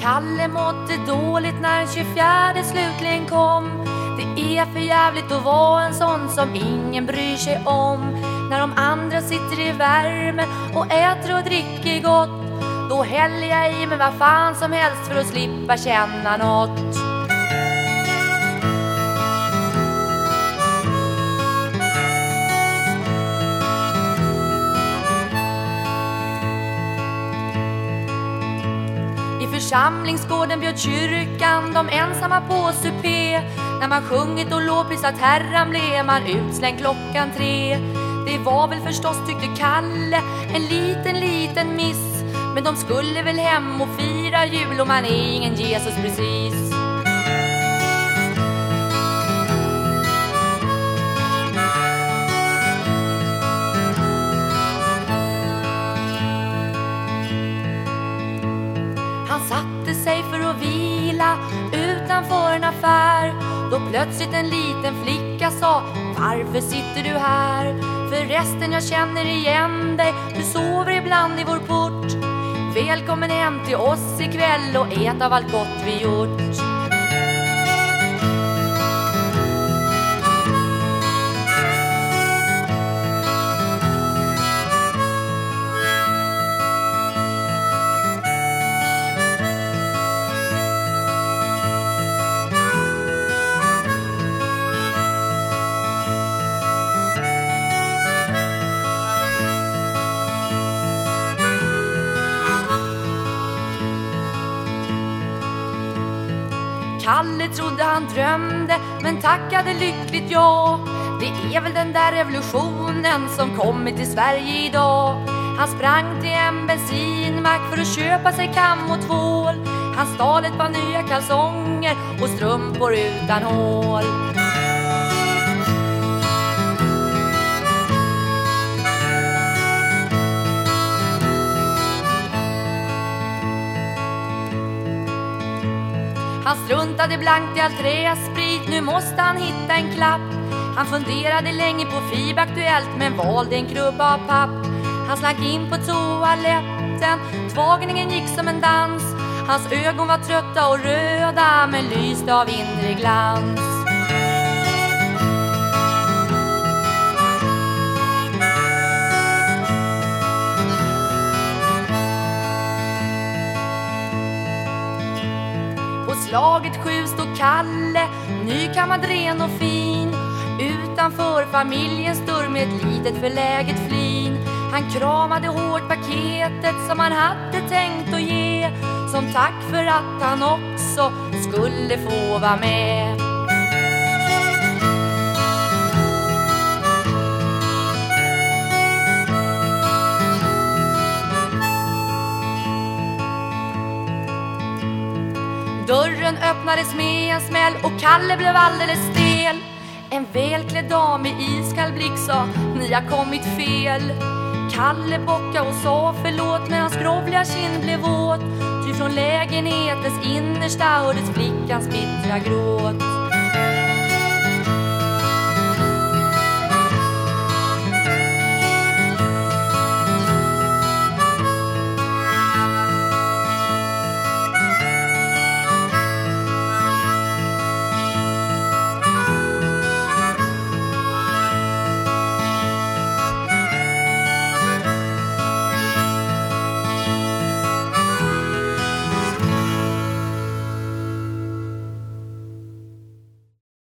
Kalle mådde dåligt när den 24 slutligen kom. Det är för jävligt att vara en sån som ingen bryr sig om. När de andra sitter i värmen och äter och dricker gott. Då häller jag i mig vad fan som helst för att slippa känna något. Församlingsgården bjöd kyrkan de ensamma på supé. När man sjungit och lovprisat Herran blev man utslängd klockan tre. Det var väl förstås, tyckte Kalle, en liten, liten miss. Men de skulle väl hem och fira jul och man är ingen Jesus precis. Han satte sig för att vila utanför en affär. Då plötsligt en liten flicka sa Varför sitter du här? Förresten jag känner igen dig. Du sover ibland i vår port. Välkommen hem till oss ikväll och ät av allt gott vi gjort. Kalle trodde han drömde men tackade lyckligt ja. Det är väl den där revolutionen som kommit till Sverige idag. Han sprang till en bensinmack för att köpa sig kam och tvål. Han stal ett par nya kalsonger och strumpor utan hål. Han struntade blankt i all träsprit, nu måste han hitta en klapp. Han funderade länge på FIB Aktuellt men valde en krubba av papp. Han slank in på toaletten, tvagningen gick som en dans. Hans ögon var trötta och röda men lyste av inre glans. Slaget sju stod Kalle, nykammad ren och fin. Utanför familjens dörr med ett litet förläget flin. Han kramade hårt paketet som han hade tänkt att ge. Som tack för att han också skulle få vara med. Dörren öppnades med en smäll och Kalle blev alldeles stel. En välklädd dam i iskall blick sa ni har kommit fel. Kalle bocka och sa förlåt men hans grovliga kind blev våt. Ty från lägenhetens innersta hördes flickans bittra gråt.